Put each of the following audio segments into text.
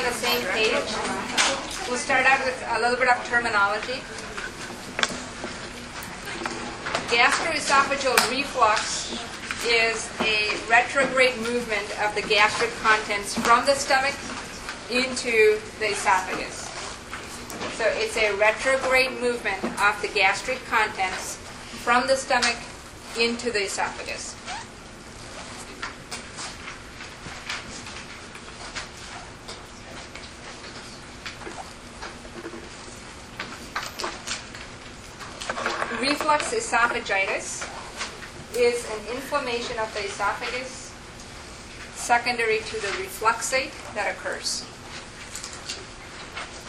on the same page. We'll start out with a little bit of terminology. Gastroesophageal reflux is a retrograde movement of the gastric contents from the stomach into the esophagus. So it's a retrograde movement of the gastric contents from the stomach into the esophagus. Reflux esophagitis is an inflammation of the esophagus secondary to the refluxate that occurs.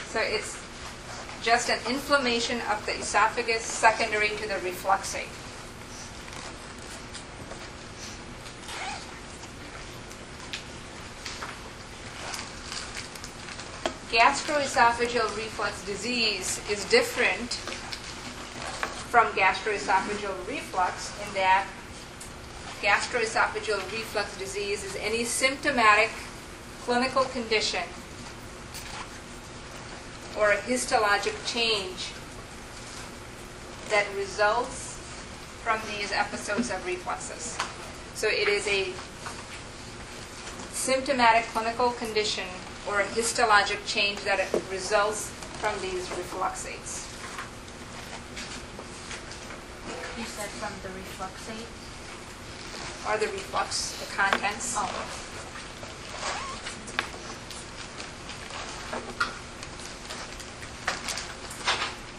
So it's just an inflammation of the esophagus secondary to the refluxate. Gastroesophageal reflux disease is different from gastroesophageal reflux in that gastroesophageal reflux disease is any symptomatic clinical condition or a histologic change that results from these episodes of refluxes. So it is a symptomatic clinical condition or a histologic change that results from these refluxates. You said from the refluxate? Or the reflux, the contents. Oh.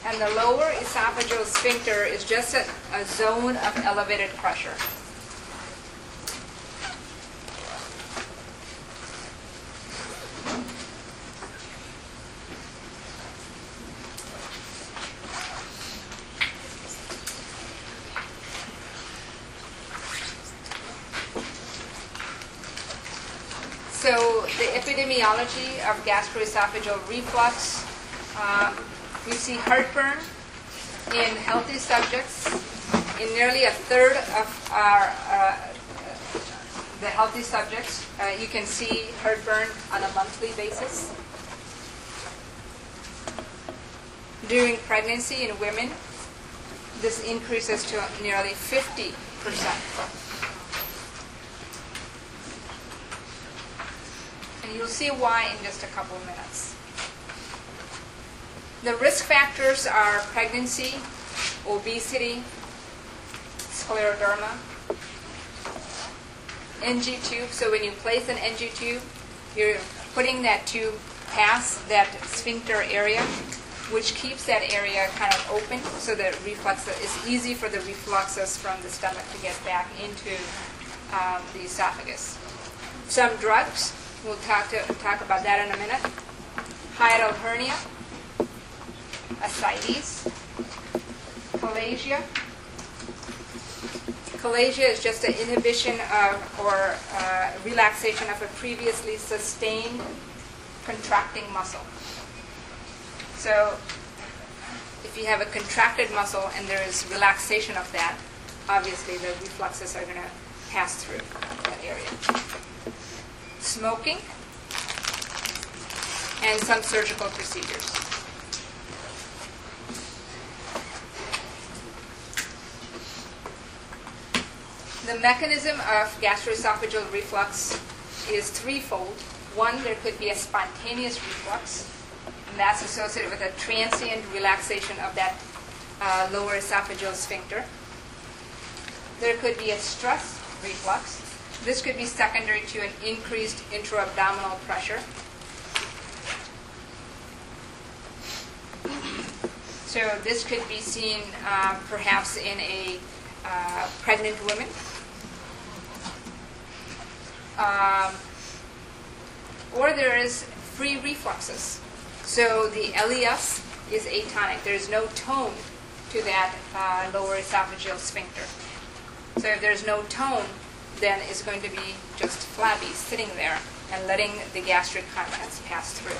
And the lower esophageal sphincter is just a, a zone of elevated pressure. So the epidemiology of gastroesophageal reflux, uh, you see heartburn in healthy subjects. In nearly a third of our uh, the healthy subjects, uh, you can see heartburn on a monthly basis. During pregnancy in women, this increases to nearly 50 percent. You'll see why in just a couple of minutes. The risk factors are pregnancy, obesity, scleroderma, NG tube. So when you place an NG tube, you're putting that tube past that sphincter area, which keeps that area kind of open so that reflux it's easy for the refluxes from the stomach to get back into um, the esophagus. Some drugs, we'll talk, to, talk about that in a minute. Hiatal hernia, ascites, chalasia. Chalasia is just an inhibition of or uh, relaxation of a previously sustained contracting muscle. So if you have a contracted muscle and there is relaxation of that, obviously the refluxes are going to pass through that area. Smoking and some surgical procedures. The mechanism of gastroesophageal reflux is threefold. One, there could be a spontaneous reflux, and that's associated with a transient relaxation of that uh, lower esophageal sphincter. There could be a stress reflux. This could be secondary to an increased intra-abdominal pressure. So this could be seen uh, perhaps in a uh, pregnant woman. Um, or there is free refluxes. So the LES is atonic. There is no tone to that uh, lower esophageal sphincter. So if there's no tone, then is going to be just flabby, sitting there and letting the gastric contents pass through.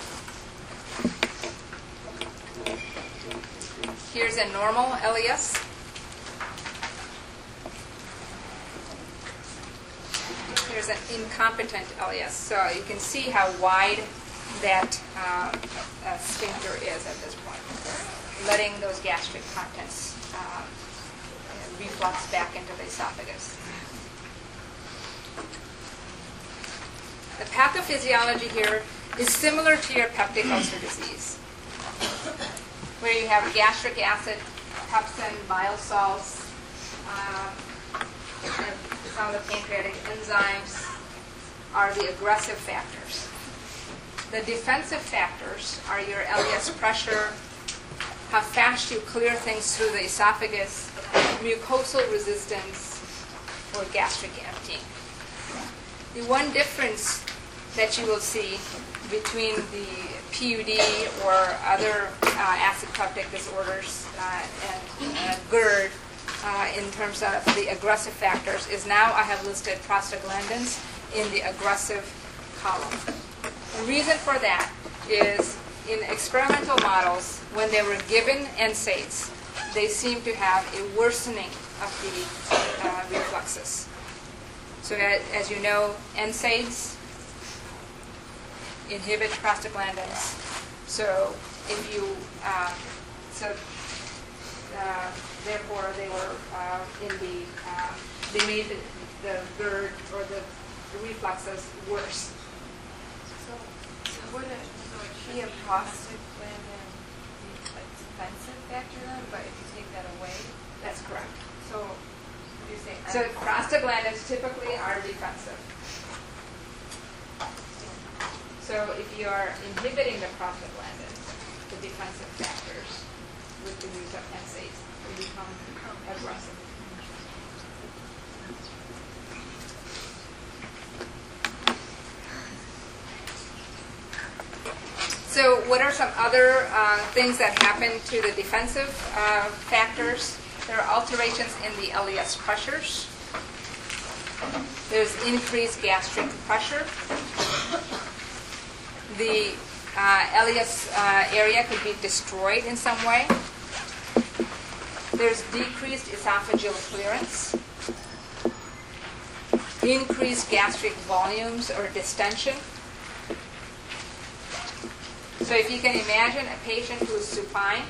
Here's a normal LES. Here's an incompetent LES. So you can see how wide that uh, uh, sphincter is at this point, letting those gastric contents um, reflux back into the esophagus. The pathophysiology here is similar to your peptic ulcer disease, where you have gastric acid, pepsin, bile salts, uh, and some of the pancreatic enzymes are the aggressive factors. The defensive factors are your LES pressure, how fast you clear things through the esophagus, mucosal resistance, or gastric emptying. The one difference that you will see between the PUD or other uh, acid peptic disorders uh, and uh, GERD uh, in terms of the aggressive factors is now I have listed prostaglandins in the aggressive column. The reason for that is in experimental models, when they were given NSAIDs, they seem to have a worsening of the uh, refluxes. So a- as you know, NSAIDs inhibit prostaglandins. So if you, um, so uh, therefore they were uh, in the, um, they made the, the GERD or the refluxes worse. So, so would it, so it be a prostaglandin defensive factor then, but if you take that away, That's correct. so would you say? So prostaglandins typically are defensive. So if you are inhibiting the prostaglandins, the defensive factors with the use of NSAIDs, they become aggressive. So what are some other uh, things that happen to the defensive uh, factors? There are alterations in the LES pressures. There's increased gastric pressure. The uh, LES uh, area could be destroyed in some way. There's decreased esophageal clearance. Increased gastric volumes or distension. So if you can imagine a patient who is supine,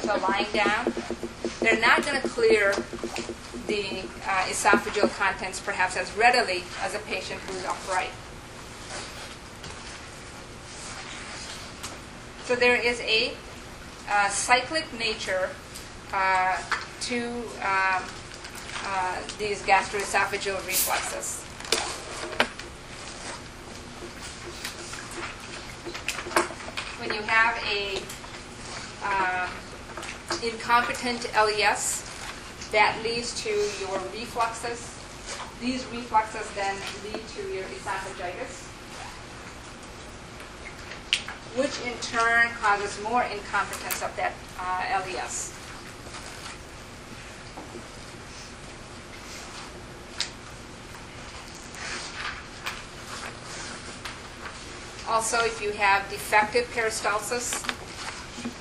so lying down, they're not going to clear the uh, esophageal contents perhaps as readily as a patient who is upright. So there is a uh, cyclic nature uh, to um, uh, these gastroesophageal refluxes. When you have a um, incompetent LES, that leads to your refluxes. These refluxes then lead to your esophagitis, which in turn causes more incompetence of that uh, LES. Also, if you have defective peristalsis,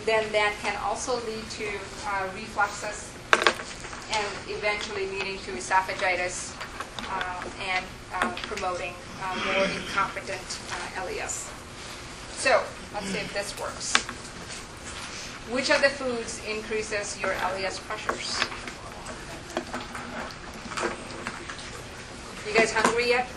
then that can also lead to uh, refluxes and eventually leading to esophagitis um, and um, promoting uh, more incompetent uh, LES. So, let's see if this works. Which of the foods increases your LES pressures? You guys hungry yet?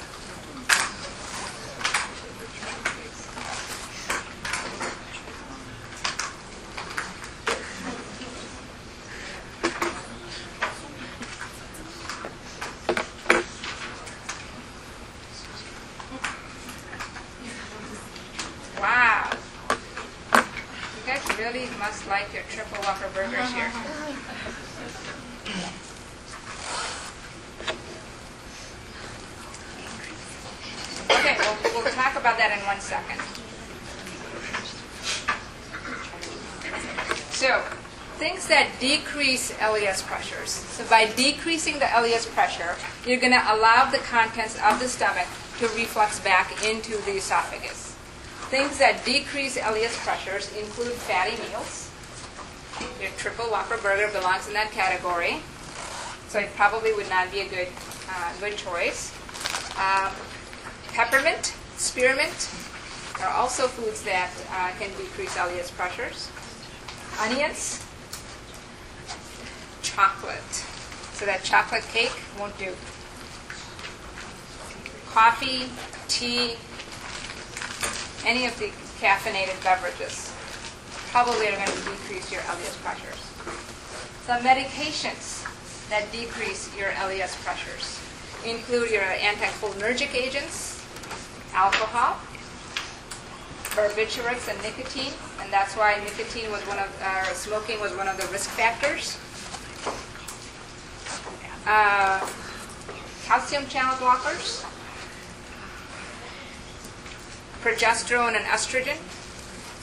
Wow. You guys really must like your triple whopper burgers here. Okay, well, we'll talk about that in one second. So, things that decrease LES pressures. So by decreasing the LES pressure, you're going to allow the contents of the stomach to reflux back into the esophagus. Things that decrease LES pressures include fatty meals. Your triple Whopper burger belongs in that category, so it probably would not be a good, uh, good choice. Um, peppermint, spearmint, are also foods that uh, can decrease LES pressures. Onions, chocolate. So that chocolate cake won't do. Coffee, tea, any of the caffeinated beverages probably are going to decrease your LES pressures. Some medications that decrease your LES pressures include your anticholinergic agents, alcohol, barbiturates, and nicotine, and that's why nicotine was one of, uh, smoking was one of the risk factors. Uh, calcium channel blockers, progesterone and estrogen,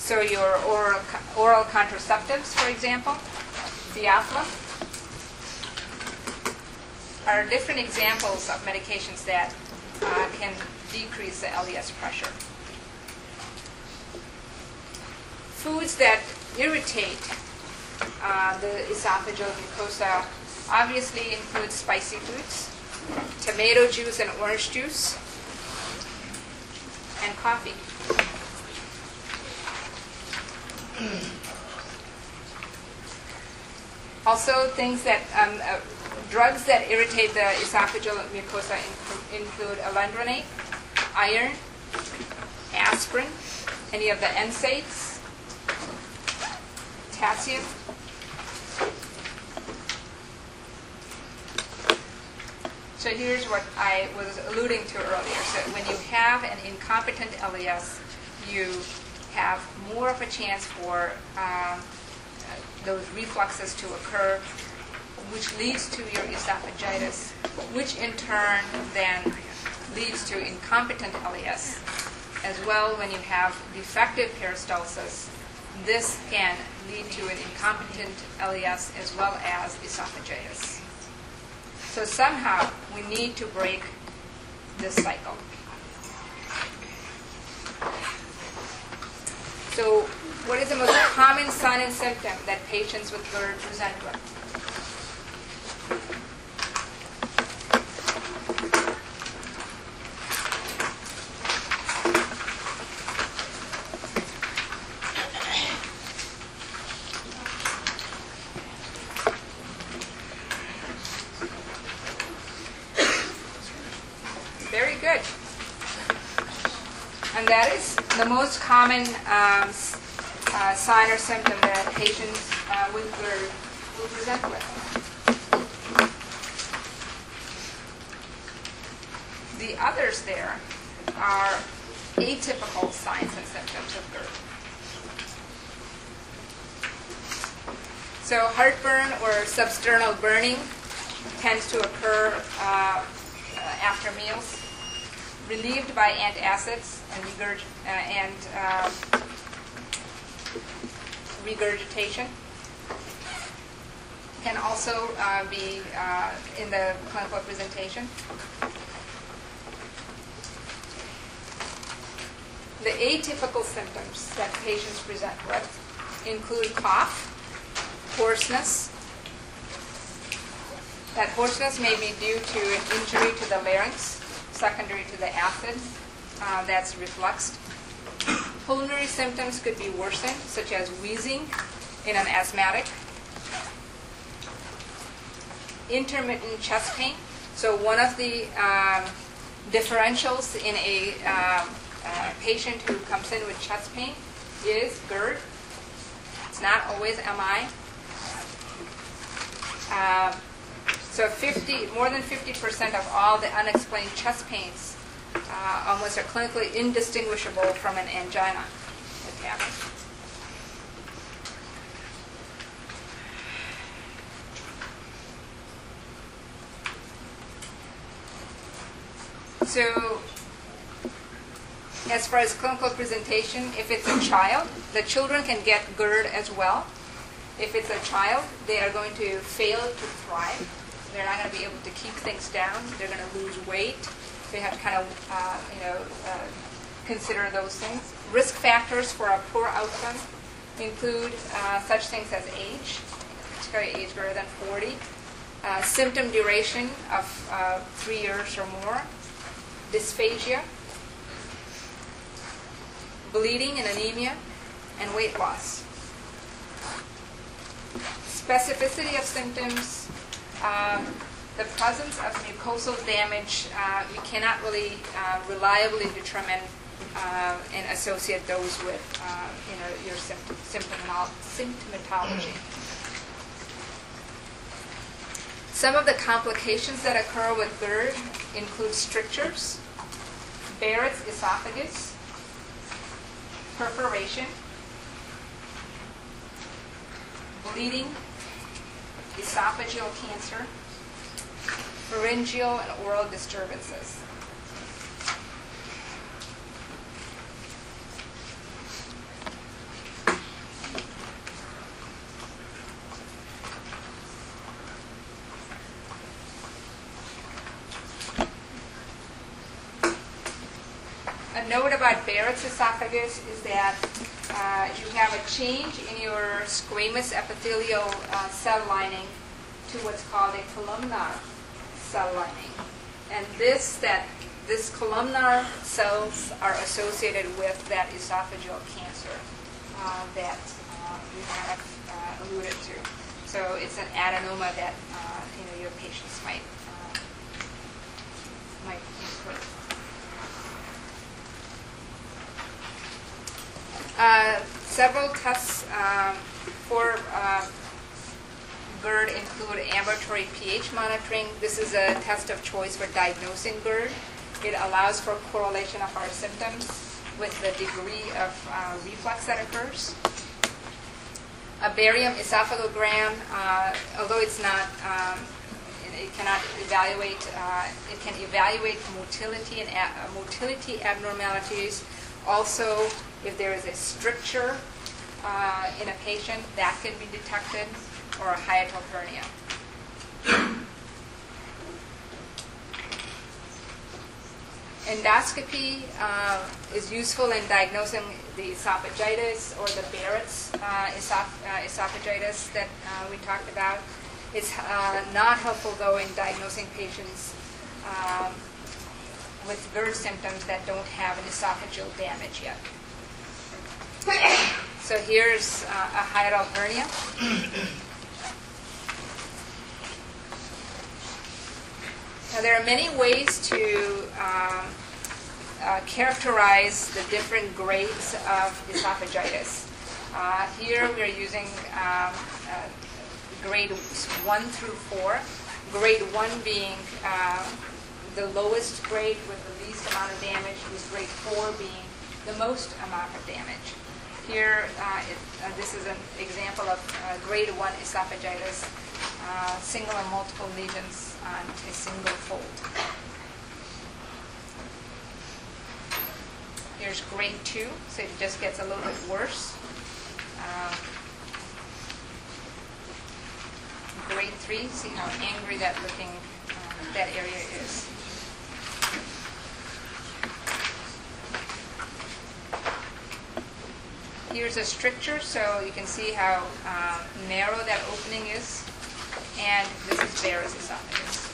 so your oral, oral contraceptives, for example, Theophylline, are different examples of medications that uh, can decrease the LES pressure. Foods that irritate uh, the esophageal mucosa obviously include spicy foods, tomato juice and orange juice, and coffee. Also, things that, um, uh, drugs that irritate the esophageal mucosa inclu- include alendronate, iron, aspirin, any of the NSAIDs, potassium. So here's what I was alluding to earlier. So when you have an incompetent LES, you have more of a chance for um, those refluxes to occur, which leads to your esophagitis, which in turn then leads to incompetent LES. As well, when you have defective peristalsis, this can lead to an incompetent LES as well as esophagitis. So somehow we need to break this cycle. So what is the most common sign and symptom that patients with GERD present with? Very good. And that is the most common um, sign or symptom that patients uh, with GERD will present with. The others there are atypical signs and symptoms of GERD. So heartburn or substernal burning tends to occur uh, after meals, relieved by antacids and, uh, and uh, regurgitation. Can also uh, be uh, in the clinical presentation. The atypical symptoms that patients present with include cough, hoarseness. That hoarseness may be due to an injury to the larynx, secondary to the acid uh, that's refluxed. Pulmonary symptoms could be worsened, such as wheezing in an asthmatic. Intermittent chest pain. So one of the um, differentials in a um, uh, patient who comes in with chest pain is GERD. It's not always MI. Uh, so 50, more than 50% of all the unexplained chest pains uh, almost are clinically indistinguishable from an angina attack. So as far as clinical presentation, if it's a child, the children can get GERD as well. If it's a child, they are going to fail to thrive. They're not going to be able to keep things down. They're going to lose weight. So you have to kind of, uh, you know, uh, consider those things. Risk factors for a poor outcome include uh, such things as age, particularly age greater than 40, uh, symptom duration of uh, three years or more, dysphagia, bleeding and anemia, and weight loss. Specificity of symptoms, um, the presence of mucosal damage, uh, we cannot really uh, reliably determine uh, and associate those with, uh, you know, your symptom, symptomatology. Some of the complications that occur with GERD include strictures, Barrett's esophagus, perforation, bleeding, esophageal cancer, pharyngeal and oral disturbances. A note about Barrett's esophagus is that uh, you have a change in your squamous epithelial uh, cell lining to what's called a columnar cell lining. And this, that this columnar cells are associated with that esophageal cancer uh, that uh, we have uh, alluded to. So it's an adenoma that uh, you know your patients might uh, might incur. Uh, several tests um, for GERD include ambulatory pH monitoring. This is a test of choice for diagnosing GERD. It allows for correlation of our symptoms with the degree of uh, reflux that occurs. A barium esophagogram, uh, although it's not, um, it, cannot evaluate, uh, it can evaluate motility and uh, motility abnormalities. Also, if there is a stricture uh, in a patient, that can be detected, or a hiatal hernia. Endoscopy uh, is useful in diagnosing the esophagitis or the Barrett's uh, esoph- uh, esophagitis that uh, we talked about. It's uh, not helpful, though, in diagnosing patients um, with GERD symptoms that don't have an esophageal damage yet. So here's uh, a hiatal hernia. Now, there are many ways to um, uh, characterize the different grades of esophagitis. Uh, here we are using um, uh, grade 1 through 4. Grade 1 being uh, the lowest grade with the least amount of damage, with grade 4 being the most amount of damage. Here, uh, it, uh, this is an example of uh, grade 1 esophagitis, uh, single and multiple lesions on a single fold. Here's grade 2, so it just gets a little bit worse. Um, grade 3, see how angry that looking, uh, that area is. Here's a stricture, so you can see how um, narrow that opening is. And this is Barrett's esophagus.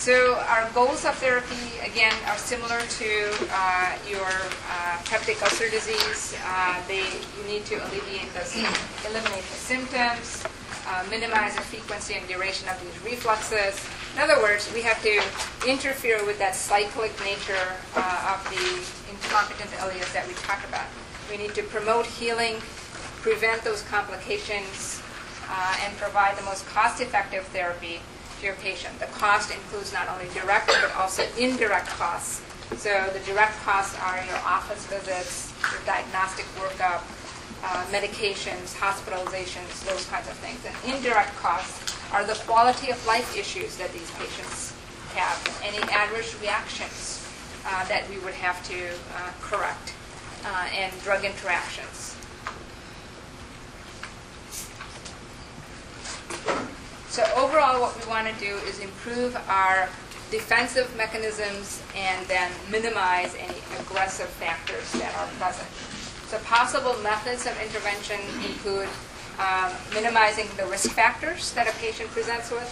So our goals of therapy, again, are similar to uh, your uh, peptic ulcer disease. Uh, They, you need to alleviate the, eliminate the symptoms, uh, minimize the frequency and duration of these refluxes. In other words, we have to interfere with that cyclic nature uh, of the incompetent LES that we talk about. We need to promote healing, prevent those complications, uh, and provide the most cost-effective therapy to your patient. The cost includes not only direct but also indirect costs. So the direct costs are your office visits, your diagnostic workup, uh, medications, hospitalizations, those kinds of things. And indirect costs are the quality of life issues that these patients have, any adverse reactions uh, that we would have to uh, correct, uh, and drug interactions. So overall, what we want to do is improve our defensive mechanisms and then minimize any aggressive factors that are present. So possible methods of intervention include um, minimizing the risk factors that a patient presents with,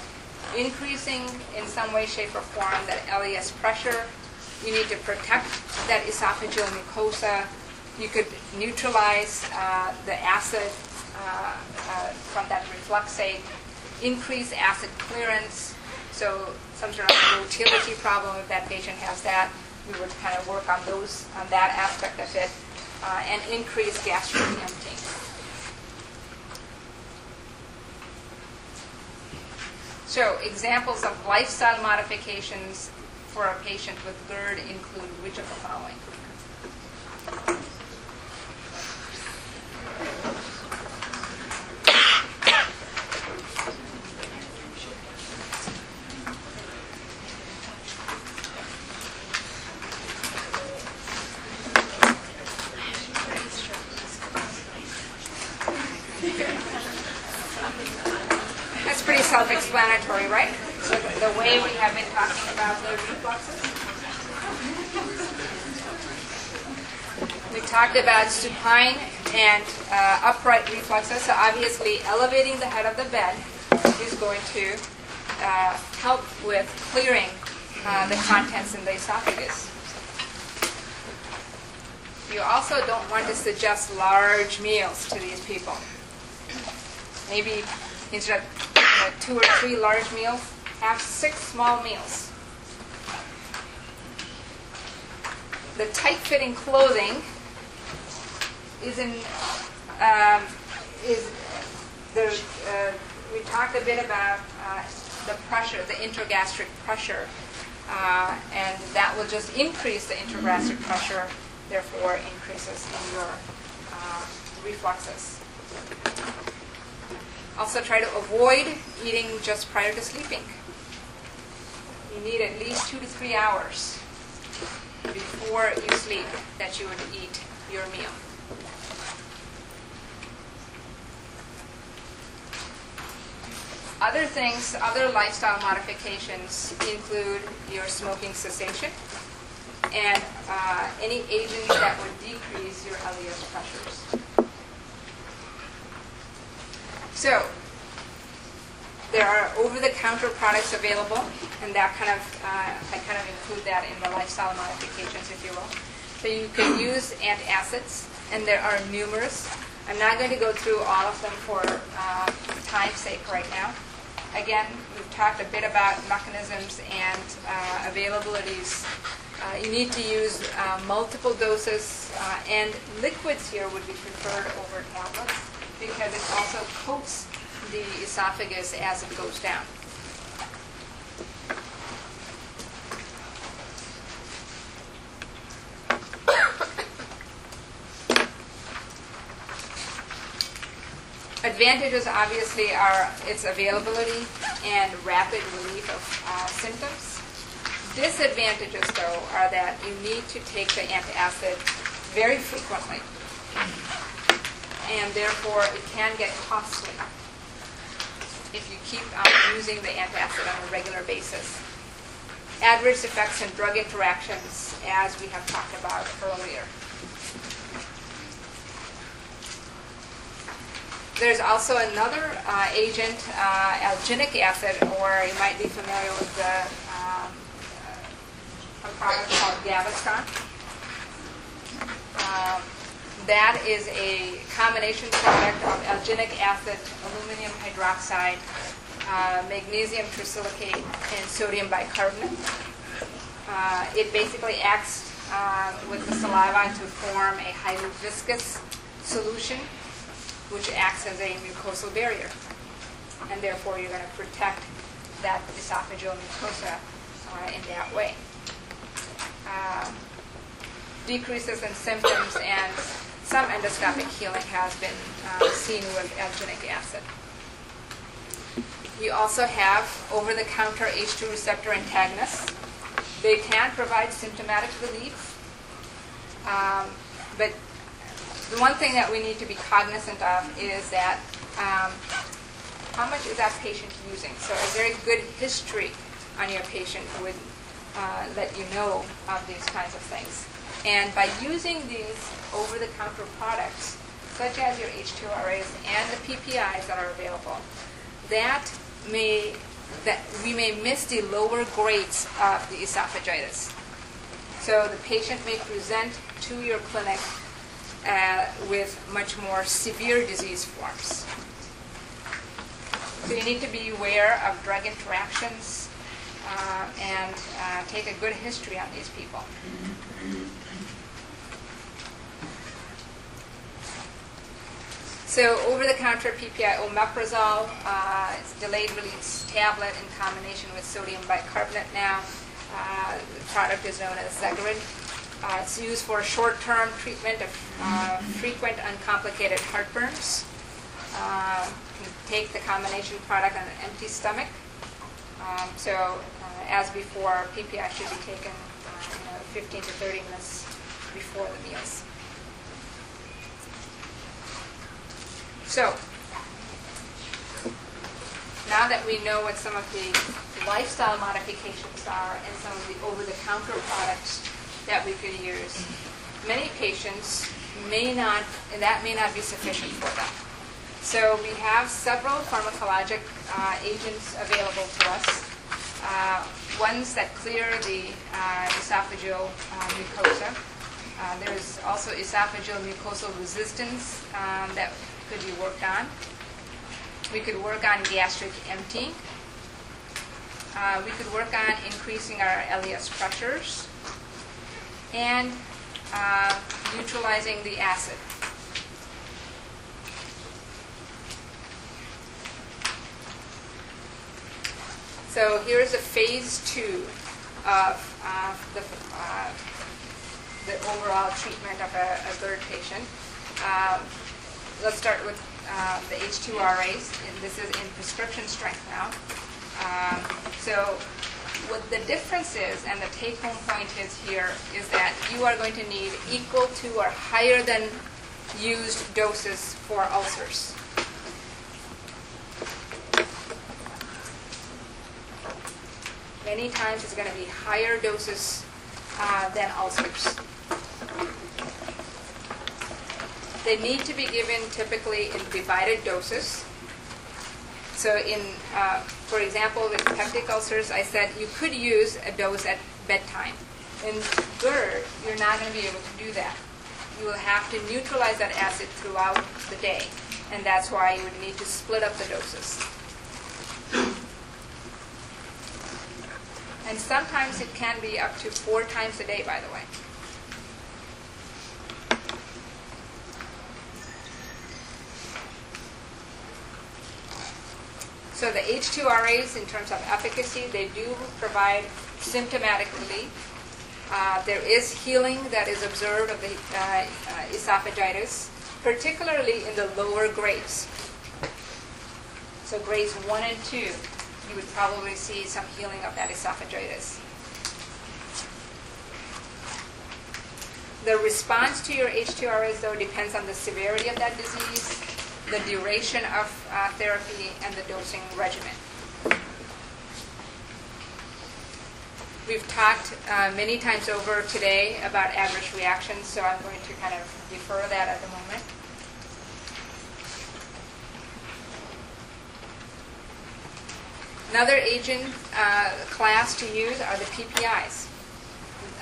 increasing in some way, shape, or form that LES pressure, you need to protect that esophageal mucosa. You could neutralize uh, the acid from that refluxate, increase acid clearance, so some sort of motility problem, if that patient has that, we would kind of work on those, on that aspect of it, uh, and increase gastric emptying. So examples of lifestyle modifications for a patient with GERD include which of the following? That's pretty self-explanatory, right? So the the way we have been talking about the refluxes. We talked about supine and uh, upright refluxes. So obviously, elevating the head of the bed is going to uh, help with clearing uh, the contents in the esophagus. You also don't want to suggest large meals to these people. Maybe instead of two or three large meals, have six small meals. The tight-fitting clothing is in um, is the uh, we talked a bit about uh, the pressure, the intragastric pressure, uh, and that will just increase the intragastric pressure, therefore increases in your uh, refluxes. Also, try to avoid eating just prior to sleeping. You need at least two to three hours before you sleep that you would eat your meal. Other things, other lifestyle modifications include your smoking cessation and uh, any agents that would decrease your LES pressures. So, there are over-the-counter products available, and that kind of, uh, I kind of include that in the lifestyle modifications, if you will. So you can use antacids, and there are numerous. I'm not going to go through all of them for uh, time's sake right now. Again, we've talked a bit about mechanisms and uh, availabilities. Uh, you need to use uh, multiple doses, uh, and liquids here would be preferred over tablets because it also coats the esophagus as it goes down. Advantages obviously are its availability and rapid relief of uh, symptoms. Disadvantages, though, are that you need to take the antacid very frequently, and therefore it can get costly if you keep on using the antacid on a regular basis. Adverse effects and drug interactions, as we have talked about earlier. There's also another uh, agent, uh, alginic acid, or you might be familiar with the, um, a product called Gaviscon. Um, that is a combination product of alginic acid, aluminum hydroxide, uh, magnesium trisilicate, and sodium bicarbonate. Uh, it basically acts uh, with the saliva to form a highly viscous solution, which acts as a mucosal barrier. And therefore, you're going to protect that esophageal mucosa uh, in that way. Um, decreases in symptoms and some endoscopic healing has been uh, seen with alginic acid. You also have over-the-counter H2 receptor antagonists. They can provide symptomatic relief, um, but the one thing that we need to be cognizant of is that um, how much is that patient using? So a very good history on your patient would uh, let you know of these kinds of things. And by using these over-the-counter products, such as your H2RAs and the PPIs that are available, that may that we may miss the lower grades of the esophagitis. So the patient may present to your clinic uh, with much more severe disease forms. So you need to be aware of drug interactions uh, and uh, take a good history on these people. So over-the-counter PPI omeprazole, uh, it's delayed release tablet in combination with sodium bicarbonate now. Uh, the product is known as Zegerid. Uh, it's used for short-term treatment of uh, frequent uncomplicated heartburns. Uh, you take the combination product on an empty stomach. Um, so, uh, as before, PPI should be taken you know, 15 to 30 minutes before the meals. So, now that we know what some of the lifestyle modifications are and some of the over-the-counter products that we could use, many patients may not, and that may not be sufficient for them. So we have several pharmacologic uh, agents available to us. Uh, ones that clear the uh, esophageal uh, mucosa. Uh, there's also esophageal mucosal resistance um, that could be worked on. We could work on gastric emptying. Uh, we could work on increasing our LES pressures and uh, neutralizing the acid. So here's a phase two of uh, the, uh, the overall treatment of a, a GERD patient. Um, let's start with uh, the H2RAs, and this is in prescription strength now. Um, so what the difference is, and the take-home point is here, is that you are going to need equal to or higher than used doses for ulcers. Many times it's going to be higher doses uh, than ulcers. They need to be given typically in divided doses. So in, uh, for example, with peptic ulcers, I said you could use a dose at bedtime. In GERD, you're not going to be able to do that. You will have to neutralize that acid throughout the day, and that's why you would need to split up the doses. And sometimes it can be up to four times a day, by the way. So the H2RAs, in terms of efficacy, they do provide symptomatic relief. Uh, there is healing that is observed of the uh, esophagitis, particularly in the lower grades. So grades 1 and 2, you would probably see some healing of that esophagitis. The response to your H2RAs, though, depends on the severity of that disease, the duration of uh, therapy, and the dosing regimen. We've talked uh, many times over today about adverse reactions, so I'm going to kind of defer that at the moment. Another agent uh, class to use are the PPIs.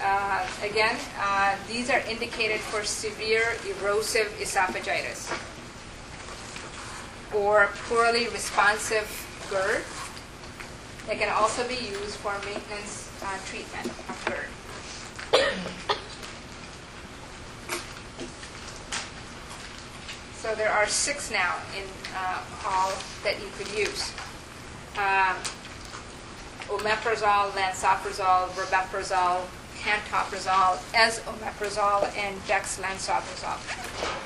Uh, again, uh, these are indicated for severe erosive esophagitis or poorly responsive GERD. They can also be used for maintenance uh, treatment of GERD. So there are six now in uh, all that you could use. Um, omeprazole, lansoprazole, rabeprazole, pantoprazole, esomeprazole, and dexlansoprazole.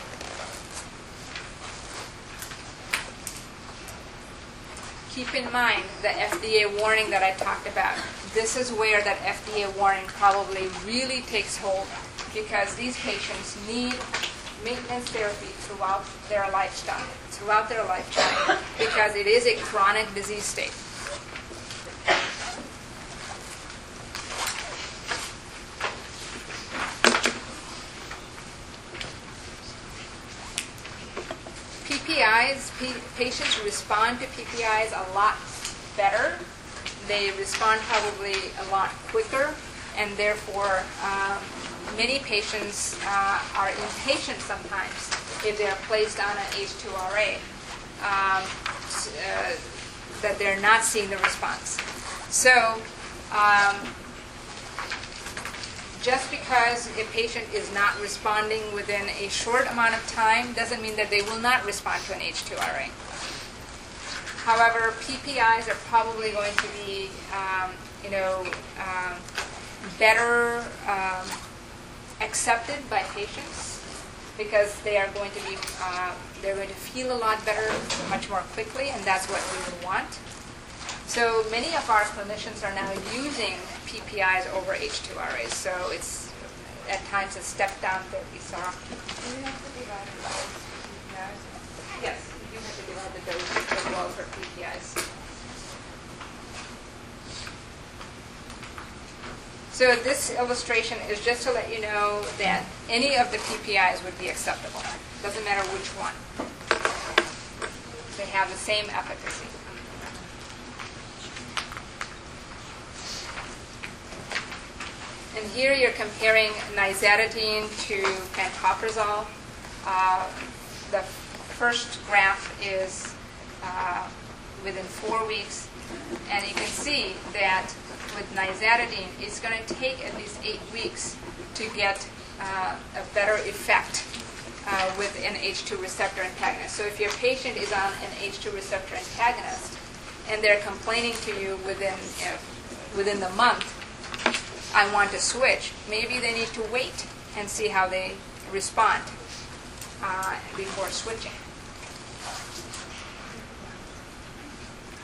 Keep in mind the FDA warning that I talked about. This is where that FDA warning probably really takes hold because these patients need maintenance therapy throughout their lifetime, throughout their lifetime, because it is a chronic disease state. PPIs, patients respond to PPIs a lot better. They respond probably a lot quicker and therefore, um, many patients uh, are impatient sometimes if they are placed on an H2RA, um, uh, that they're not seeing the response. So, um, just because a patient is not responding within a short amount of time doesn't mean that they will not respond to an H2RA. However, PPIs are probably going to be, um, you know, um, better um, accepted by patients because they are going to be, uh, they're going to feel a lot better much more quickly, and that's what we would want. So many of our clinicians are now using PPIs over H2RAs, so it's at times a step down therapy. So Do you have to divide it by PPRs? yes, you have to divide the dose as well for PPIs. So this illustration is just to let you know that any of the PPIs would be acceptable. Doesn't matter which one. They have the same efficacy. And here you're comparing nizatidine to pantoprazole. Uh, The first graph is uh, within four weeks, and you can see that with nizatidine, it's going to take at least eight weeks to get uh, a better effect uh, with an H2 receptor antagonist. So if your patient is on an H2 receptor antagonist and they're complaining to you within know, within the month, I want to switch, maybe they need to wait and see how they respond uh, before switching.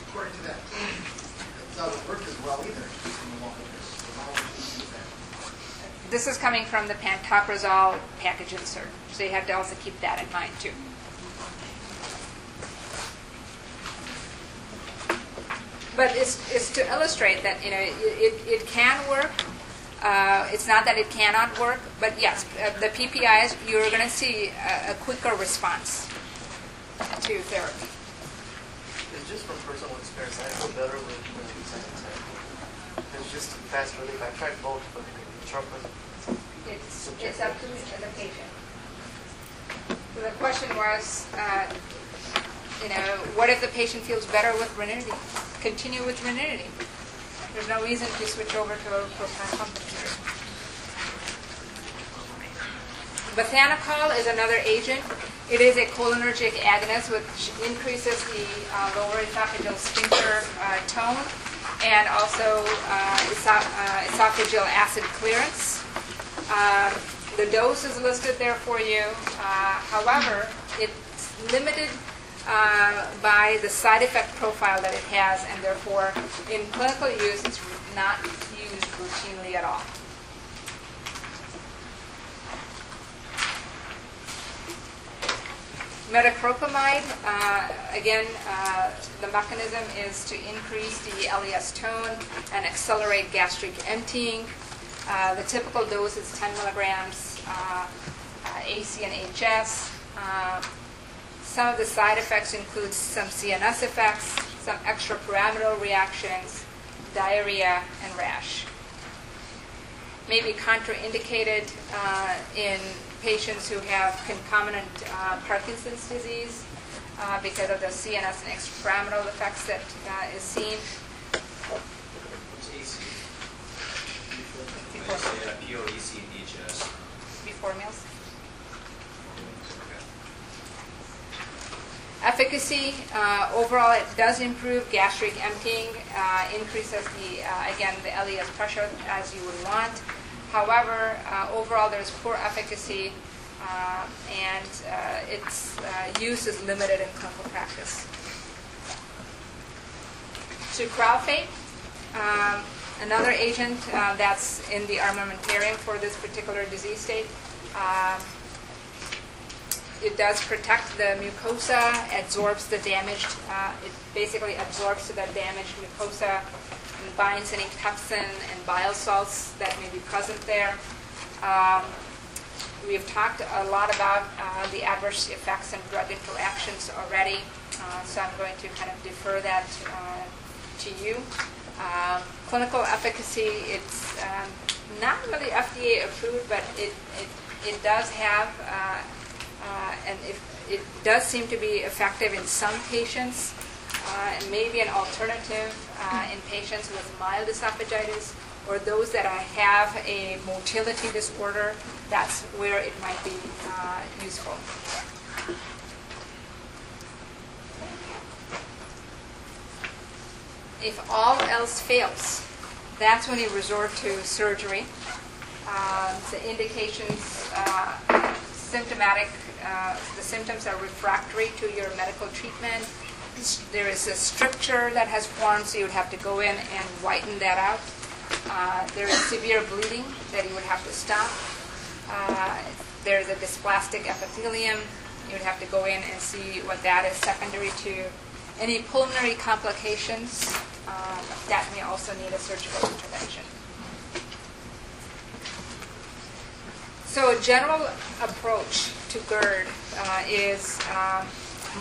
According to that, it doesn't work as well either in the long term. So why would you use that? This is coming from the pantoprazole package insert, so you have to also keep that in mind too. But it's, it's to illustrate that, you know, it, it, it can work. Uh, it's not that it cannot work, but yes, uh, the PPIs, you're going to see a, a quicker response to therapy. It's just from personal experience. I feel better with the second time. It's just fast relief. I tried both, but the chocolate. It's, it's up to the patient. So the question was, uh, you know, what if the patient feels better with ranitidine? Continue with ranitidine. There's no reason to switch over to a proton pump. Bethanechol is another agent. It is a cholinergic agonist which increases the uh, lower esophageal sphincter uh, tone and also uh, esoph- uh, esophageal acid clearance. Um, The dose is listed there for you. Uh, However, it's limited uh, by the side effect profile that it has, and therefore, in clinical use, it's not used routinely at all. Metoclopramide, uh, again, uh, the mechanism is to increase the LES tone and accelerate gastric emptying. Uh, The typical dose is 10 milligrams uh, uh, AC and HS. Some of the side effects include some CNS effects, some extrapyramidal reactions, diarrhea, and rash. May be contraindicated uh, in patients who have concomitant uh, Parkinson's disease uh, because of the CNS and extrapyramidal effects that uh, is seen. Before- When you say uh, POEC and HS. before meals. Okay. Efficacy, uh, overall, it does improve gastric emptying, uh, increases the, uh, again, the LES pressure as you would want. However, uh, overall, there's poor efficacy, uh, and uh, its use is limited in clinical practice. Sucralfate, um, another agent that's in the armamentarium for this particular disease state. It does protect the mucosa, absorbs the damaged, uh, it basically absorbs the damaged mucosa and binds any pepsin and bile salts that may be present there. Um, We've talked a lot about uh, the adverse effects and drug interactions already, uh, so I'm going to kind of defer that uh, to you. Um, Clinical efficacy, it's um, not really FDA approved, but it, it, it does have, uh, and it, it does seem to be effective in some patients, uh, and maybe an alternative uh, in patients with mild esophagitis or those that have a motility disorder, that's where it might be uh, useful. If all else fails, that's when you resort to surgery. Um, The indications, uh, symptomatic, uh, the symptoms are refractory to your medical treatment. There is a stricture that has formed, so you would have to go in and whiten that out. Uh, There is severe bleeding that you would have to stop. Uh, There's a dysplastic epithelium. You would have to go in and see what that is secondary to. Any pulmonary complications um, that may also need a surgical intervention. So a general approach to GERD uh, is um,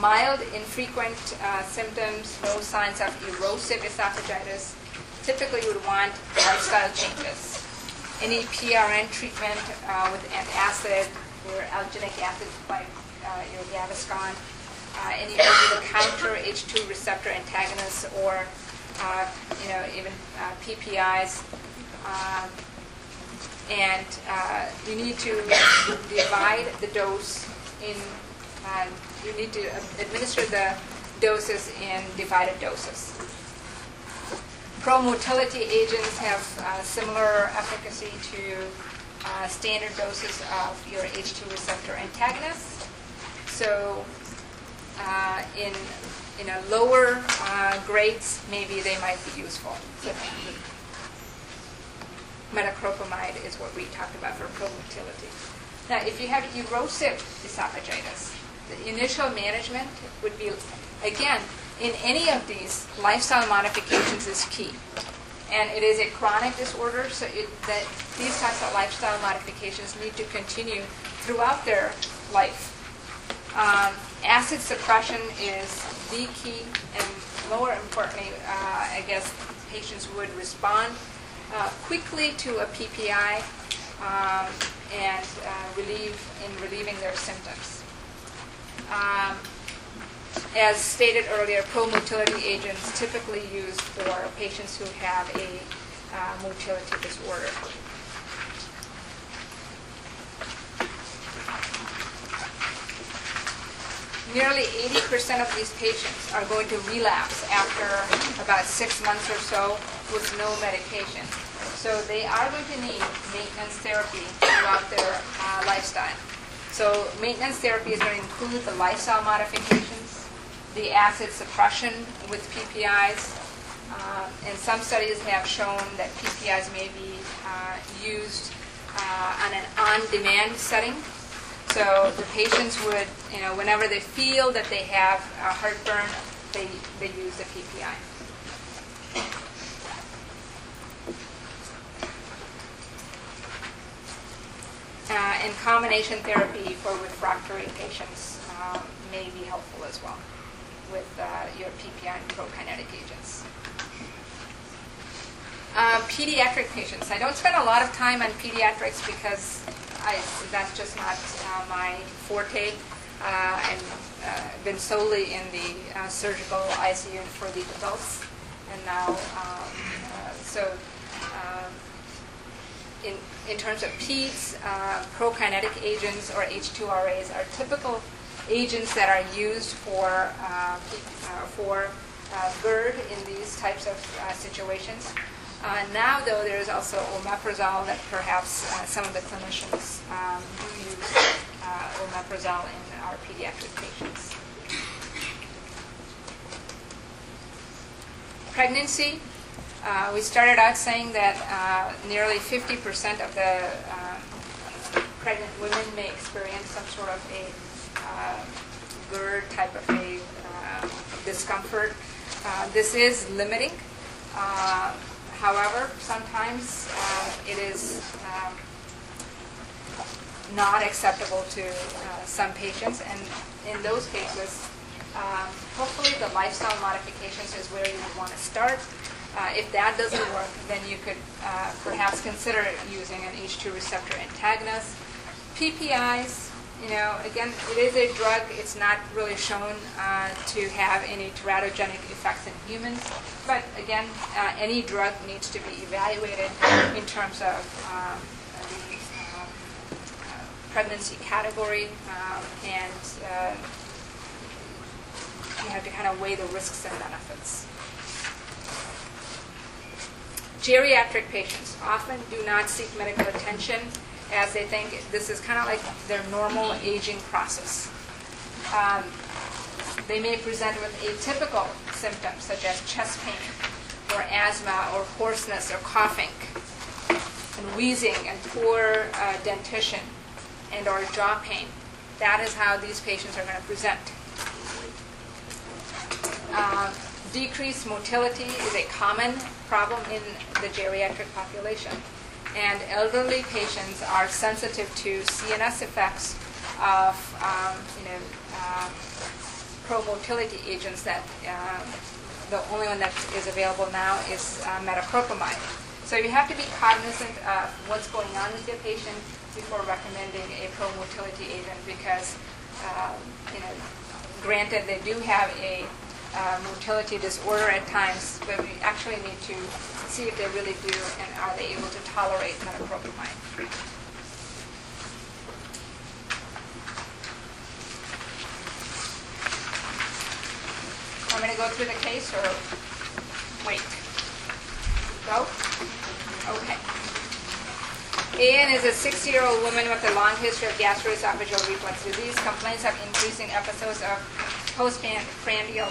mild, infrequent uh, symptoms, no signs of erosive esophagitis. Typically, you would want lifestyle changes. Any PRN treatment uh, with antacid or alginic acid like uh, your Gaviscon, uh, any over-the-counter H2 receptor antagonists or, uh, you know, even uh, PPIs. Um, and uh, you need to divide the dose in, uh, you need to administer the doses in divided doses. Pro-motility agents have uh, similar efficacy to uh, standard doses of your H2 receptor antagonists. So uh, in, in a lower uh, grades, maybe they might be useful. Metoclopramide is what we talked about for pro-motility. Now, if you have erosive esophagitis, the initial management would be, again, in any of these, lifestyle modifications is key. And it is a chronic disorder, so it, that these types of lifestyle modifications need to continue throughout their life. Um, acid suppression is the key, and more importantly, uh, I guess patients would respond uh, quickly to a PPI um, and uh, relieve in relieving their symptoms. Um, as stated earlier, pro-motility agents typically used for patients who have a uh, motility disorder. Nearly 80% of these patients are going to relapse after about six months or so with no medication. So they are going to need maintenance therapy throughout their uh, lifestyle. So maintenance therapy is going to include the lifestyle modifications, the acid suppression with PPIs, uh, and some studies have shown that PPIs may be uh, used uh, on an on-demand setting. So the patients would, you know, whenever they feel that they have heartburn, they, they use the PPI. Uh, and combination therapy for refractory patients um, may be helpful as well with uh, your PPI and prokinetic agents. Uh, pediatric patients. I don't spend a lot of time on pediatrics because I, that's just not uh, my forte. Uh, I've uh, been solely in the surgical ICU for the adults, and now, um, so um, in, in terms of PEDS, uh, prokinetic agents or H2RAs are typical agents that are used for, uh, uh, for uh, GERD in these types of uh, situations. Uh, now, though, there is also omeprazole that perhaps uh, some of the clinicians um, do use uh, omeprazole in our pediatric patients. Pregnancy, uh, we started out saying that uh, nearly 50% of the uh, pregnant women may experience some sort of a uh, GERD type of a uh, discomfort. Uh, this is limiting. However, sometimes it is um, not acceptable to some patients, and in those cases, um, hopefully the lifestyle modifications is where you would want to start. Uh, If that doesn't work, then you could uh, perhaps consider using an H2 receptor antagonist. PPIs, you know, again, it is a drug. It's not really shown uh, to have any teratogenic effects in humans. But again, uh, any drug needs to be evaluated in terms of um, the um, uh, pregnancy category um, and uh, you have to kind of weigh the risks and benefits. Geriatric patients often do not seek medical attention as they think this is kind of like their normal aging process. Um, they may present with atypical symptoms such as chest pain or asthma or hoarseness or coughing and wheezing and poor uh, dentition and or jaw pain. That is how these patients are going to present. Uh, decreased motility is a common problem in the geriatric population. And elderly patients are sensitive to CNS effects of, um, you know, uh, pro-motility agents that uh, the only one that is available now is uh, metoclopramide. So you have to be cognizant of what's going on with your patient before recommending a pro-motility agent because, um, you know, granted they do have a uh, motility disorder at times, but we actually need to see if they really do and are they able to tolerate metoclopramide. I'm going to go through the case or wait? Go? Okay. Ann is a 60-year-old woman with a long history of gastroesophageal reflux disease. Complaints of increasing episodes of postprandial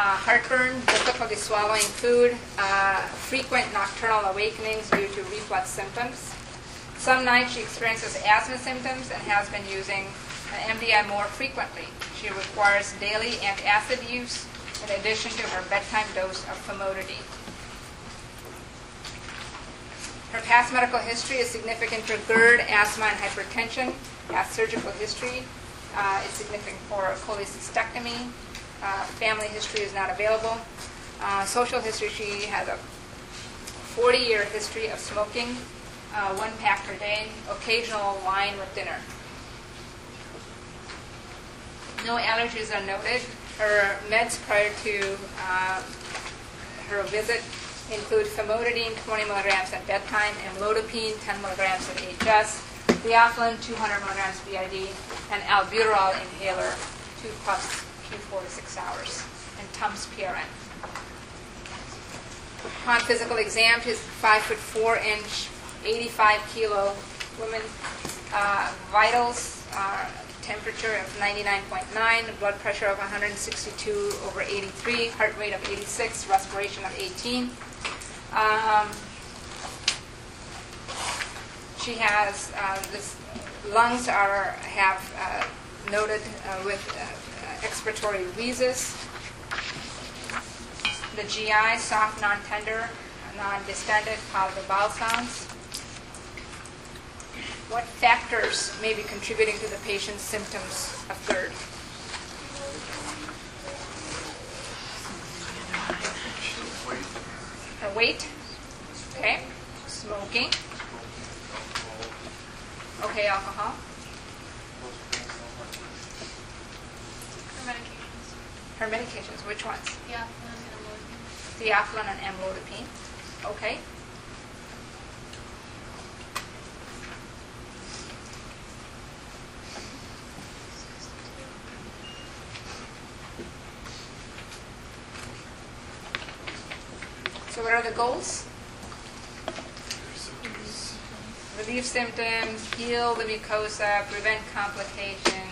uh, heartburn, difficulty swallowing food, uh, frequent nocturnal awakenings due to reflux symptoms. Some nights she experiences asthma symptoms and has been using MDI more frequently. She requires daily antacid use in addition to her bedtime dose of famotidine. Her past medical history is significant for GERD, asthma, and hypertension. Past surgical history uh, is significant for cholecystectomy. Uh, family history is not available. Uh, social history, she has a 40-year history of smoking, uh, one pack per day, occasional wine with dinner. No allergies are noted. Her meds prior to uh, her visit include famotidine 20 milligrams at bedtime, amlodipine 10 milligrams at HS, theophylline 200 milligrams BID, and albuterol inhaler 2 puffs Four to six hours, and Tums PRN. Upon physical exam, she's five foot four inch, 85 kilo woman. Uh, vitals are temperature of 99.9, blood pressure of 162 over 83, heart rate of 86, respiration of 18. Um, she has uh, this lungs are have uh, noted uh, with uh, expiratory wheezes. The GI soft, non-tender, non-distended, positive bowel sounds. What factors may be contributing to the patient's symptoms of GERD? Her weight, okay, smoking, okay, alcohol, For medications. Her medications, which ones? Yeah, and amlodipine. And amlodipine, okay. So what are the goals? Relieve symptoms, heal the mucosa, prevent complications.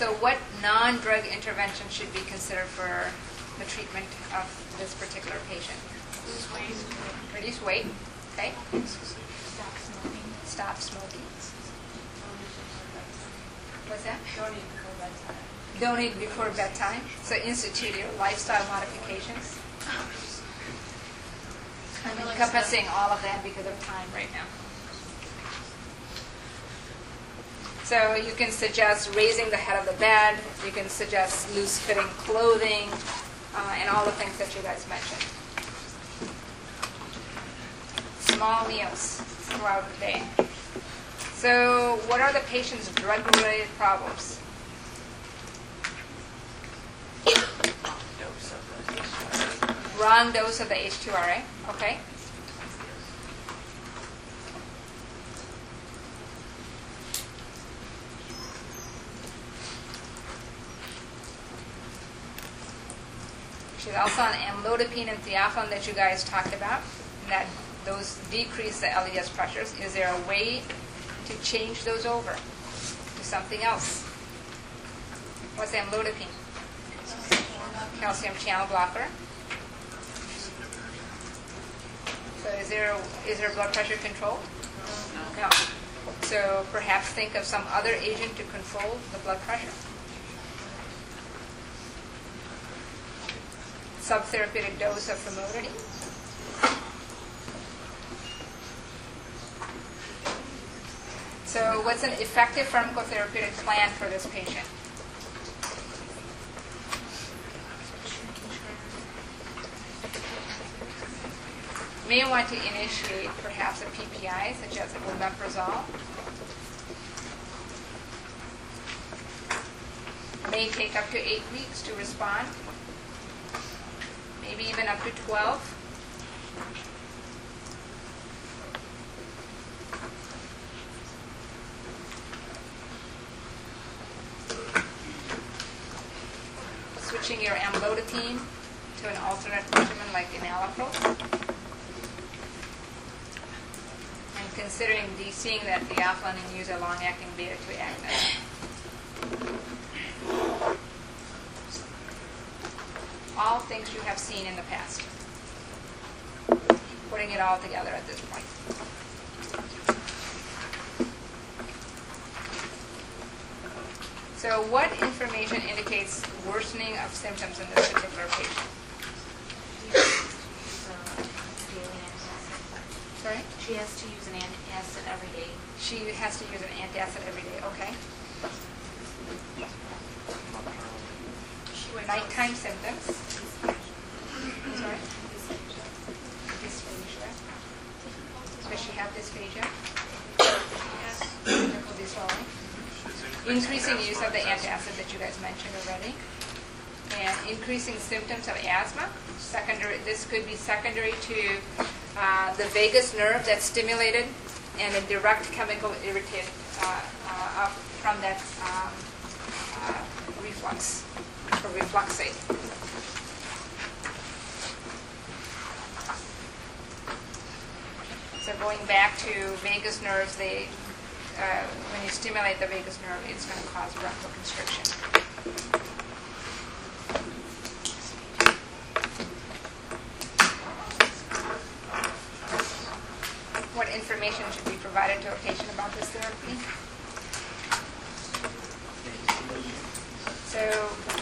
So what non-drug intervention should be considered for the treatment of this particular patient? Lose weight. Reduce weight, okay? Stop smoking. Stop smoking. What's that? Don't eat before bedtime. Don't eat before bedtime, so institute your lifestyle modifications. I'm encompassing all of that because of time right now. So you can suggest raising the head of the bed, you can suggest loose fitting clothing, uh, and all the things that you guys mentioned. Small meals throughout the day. So what are the patient's drug-related problems? Dose of Wrong dose of the H2RA, okay? Also on amlodipine and theophylline that you guys talked about, and that those decrease the LES pressures. Is there a way to change those over to something else? What's amlodipine? Calcium channel blocker. So is there, is there blood pressure control? No. So perhaps think of some other agent to control the blood pressure. Subtherapeutic dose of famotidine. So what's an effective pharmacotherapeutic plan for this patient? may want to initiate perhaps a PPI, such as omeprazole. May take up to eight weeks to respond, maybe even up to 12. Switching your amlodipine to an alternate regimen like enalapril. and considering de-seeing that theophylline and use a long-acting beta-2 agonist. All things you have seen in the past. Putting it all together at this point. So what information indicates worsening of symptoms in this particular patient? Sorry? She has to use an antacid every day. She has to use an antacid every day, okay? Nighttime symptoms. Sorry? Dysphagia. Does she have dysphagia? Difficulty swallowing? Increasing use of the antacid that you guys mentioned already. And increasing symptoms of asthma. Secondary, this could be secondary to uh, the vagus nerve that's stimulated and a direct chemical irritant uh, uh, from that um, uh, reflux or refluxate. So going back to vagus nerves, they, uh, when you stimulate the vagus nerve, it's going to cause constriction. What information should be provided to a patient about this therapy? So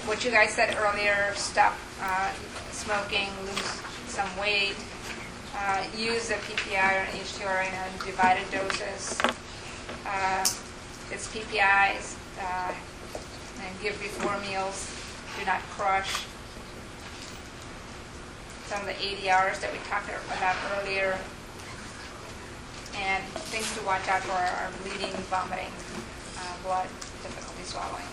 what you guys said earlier, stop uh, smoking, lose some weight, uh, use the PPI or H2R in divided doses. Uh, It's PPIs, uh, and give before meals, do not crush. Some of the ADRs that we talked about earlier. And things to watch out for are bleeding, vomiting, uh, blood, difficulty swallowing.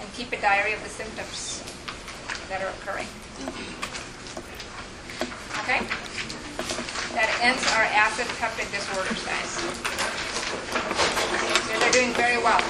and keep a diary of the symptoms that are occurring. Okay? that ends our acid peptic disorders, guys. They're doing very well.